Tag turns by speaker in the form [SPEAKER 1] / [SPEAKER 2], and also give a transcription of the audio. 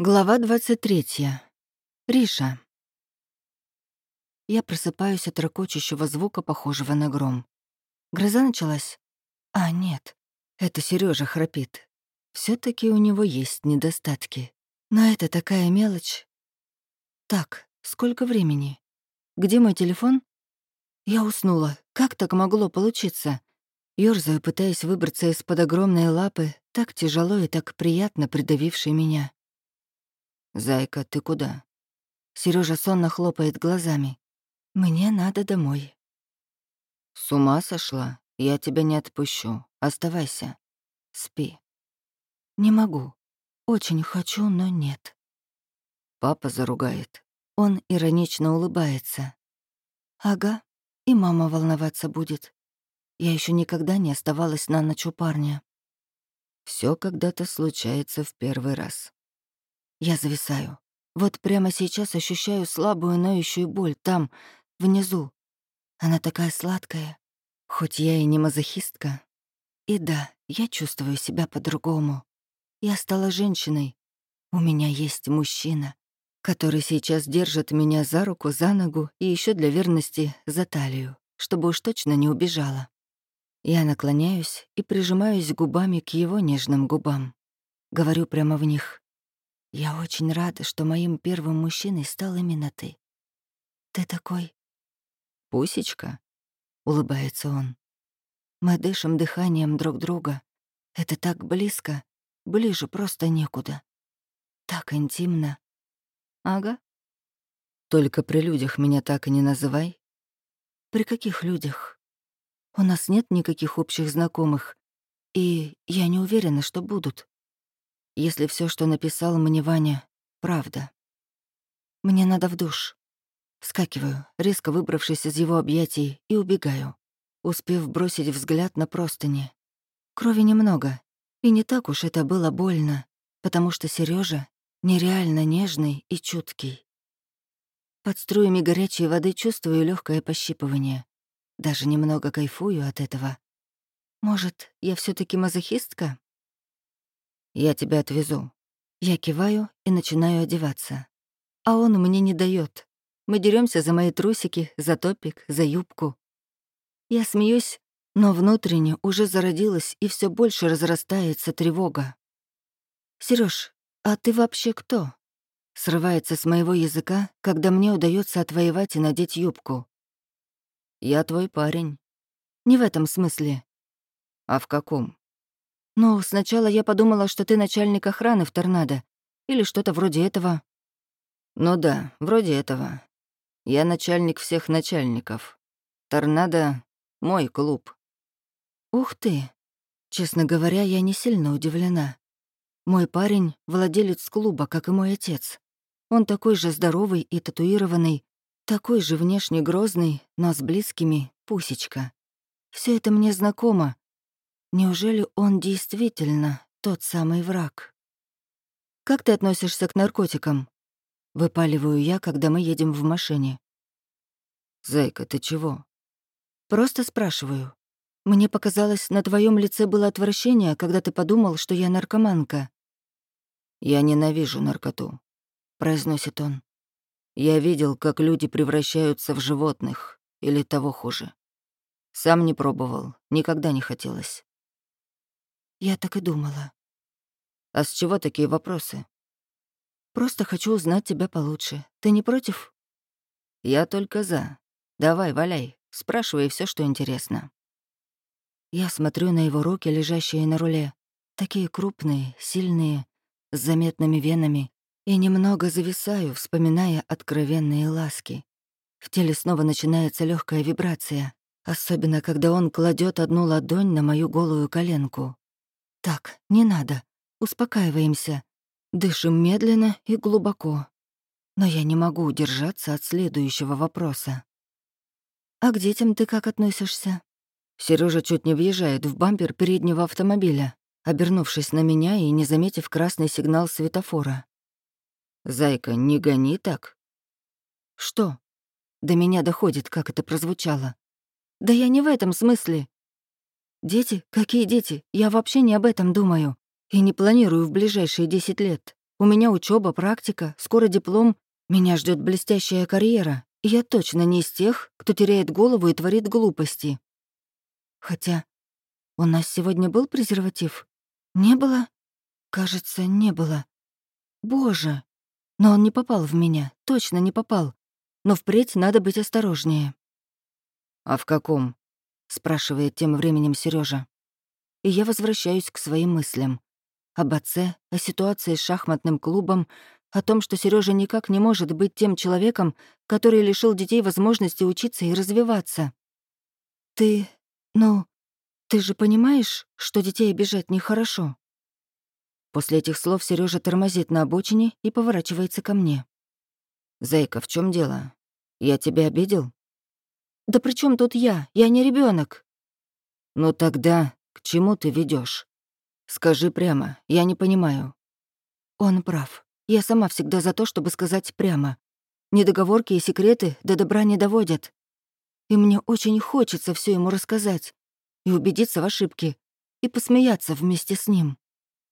[SPEAKER 1] Глава 23. Риша. Я просыпаюсь от ракочущего звука, похожего на гром. Гроза началась? А, нет. Это Сережа храпит. все таки у него есть недостатки. Но это такая мелочь. Так, сколько времени? Где мой телефон? Я уснула. Как так могло получиться? Ёрзаю, пытаясь выбраться из-под огромной лапы, так тяжело и так приятно придавившей меня.
[SPEAKER 2] «Зайка, ты куда?»
[SPEAKER 1] Сережа сонно хлопает глазами. «Мне надо домой».
[SPEAKER 2] «С ума сошла? Я тебя не отпущу. Оставайся. Спи».
[SPEAKER 1] «Не могу. Очень хочу, но нет».
[SPEAKER 2] Папа заругает.
[SPEAKER 1] Он иронично улыбается. «Ага, и мама волноваться будет. Я еще никогда не оставалась на ночь у парня».
[SPEAKER 2] Все когда-то случается в первый раз.
[SPEAKER 1] Я зависаю. Вот прямо сейчас ощущаю слабую ноющую боль там, внизу. Она такая сладкая, хоть я и не мазохистка. И да, я чувствую себя по-другому. Я стала женщиной. У меня есть мужчина, который сейчас держит меня за руку, за ногу и еще для верности за талию, чтобы уж точно не убежала. Я наклоняюсь и прижимаюсь губами к его нежным губам. Говорю прямо в них. Я очень рада, что моим первым мужчиной стал именно ты. Ты такой...
[SPEAKER 2] Пусечка?
[SPEAKER 1] Улыбается он. Мы дышим дыханием друг друга. Это так близко, ближе просто некуда. Так интимно. Ага.
[SPEAKER 2] Только при людях меня так и не называй.
[SPEAKER 1] При каких людях? У нас нет никаких общих знакомых, и я не уверена, что будут если все, что написал мне Ваня, правда. Мне надо в душ. Вскакиваю, резко выбравшись из его объятий, и убегаю, успев бросить взгляд на простыни. Крови немного, и не так уж это было больно, потому что Сережа нереально нежный и чуткий. Под струями горячей воды чувствую легкое пощипывание. Даже немного кайфую от этого. Может, я все таки мазохистка?
[SPEAKER 2] Я тебя отвезу».
[SPEAKER 1] Я киваю и начинаю одеваться. А он мне не дает. Мы деремся за мои трусики, за топик, за юбку. Я смеюсь, но внутренне уже зародилась и все больше разрастается тревога. Сереж, а ты вообще кто?» Срывается с моего языка, когда мне удается отвоевать и надеть юбку.
[SPEAKER 2] «Я твой парень».
[SPEAKER 1] «Не в этом смысле».
[SPEAKER 2] «А в каком?»
[SPEAKER 1] «Ну, сначала я подумала, что ты начальник охраны в торнадо. Или что-то вроде этого».
[SPEAKER 2] «Ну да, вроде этого. Я начальник всех начальников. Торнадо — мой клуб».
[SPEAKER 1] «Ух ты! Честно говоря, я не сильно удивлена. Мой парень — владелец клуба, как и мой отец. Он такой же здоровый и татуированный, такой же внешне грозный, но с близкими — пусечка. Все это мне знакомо, Неужели он действительно тот самый враг? «Как ты относишься к наркотикам?» Выпаливаю я, когда мы едем в машине.
[SPEAKER 2] «Зайка, ты чего?»
[SPEAKER 1] «Просто спрашиваю. Мне показалось, на твоем лице было отвращение, когда ты подумал, что я наркоманка».
[SPEAKER 2] «Я ненавижу наркоту», — произносит он. «Я видел, как люди превращаются в животных, или того хуже. Сам не пробовал, никогда не хотелось.
[SPEAKER 1] Я так и думала.
[SPEAKER 2] А с чего такие вопросы?
[SPEAKER 1] Просто хочу узнать тебя получше. Ты не против?
[SPEAKER 2] Я только за. Давай, валяй. Спрашивай все, что интересно.
[SPEAKER 1] Я смотрю на его руки, лежащие на руле. Такие крупные, сильные, с заметными венами. И немного зависаю, вспоминая откровенные ласки. В теле снова начинается легкая вибрация, особенно когда он кладет одну ладонь на мою голую коленку. Так, не надо. Успокаиваемся. Дышим медленно и глубоко. Но я не могу удержаться от следующего вопроса. «А к детям ты как относишься?» Сережа чуть не въезжает в бампер переднего автомобиля, обернувшись на меня и не заметив красный сигнал светофора.
[SPEAKER 2] «Зайка, не гони так».
[SPEAKER 1] «Что?» До меня доходит, как это прозвучало. «Да я не в этом смысле. Дети? Какие дети? Я вообще не об этом думаю. И не планирую в ближайшие десять лет. У меня учеба, практика, скоро диплом. Меня ждет блестящая карьера. И я точно не из тех, кто теряет голову и творит глупости. Хотя у нас сегодня был презерватив? Не было? Кажется, не было. Боже! Но он не попал в меня, точно не попал. Но впредь надо быть осторожнее.
[SPEAKER 2] «А в каком?» — спрашивает тем временем Сережа.
[SPEAKER 1] И я возвращаюсь к своим мыслям. Об отце, о ситуации с шахматным клубом, о том, что Сережа никак не может быть тем человеком, который лишил детей возможности учиться и развиваться. «Ты... ну, ты же понимаешь, что детей обижать нехорошо?» После этих слов Сережа тормозит на обочине и поворачивается ко мне.
[SPEAKER 2] «Зайка, в чем дело? Я тебя обидел?»
[SPEAKER 1] «Да при чем тут я? Я не ребенок.
[SPEAKER 2] «Ну тогда к чему ты ведешь? Скажи прямо, я не понимаю».
[SPEAKER 1] Он прав. Я сама всегда за то, чтобы сказать прямо. Недоговорки и секреты до добра не доводят. И мне очень хочется все ему рассказать и убедиться в ошибке, и посмеяться вместе с ним.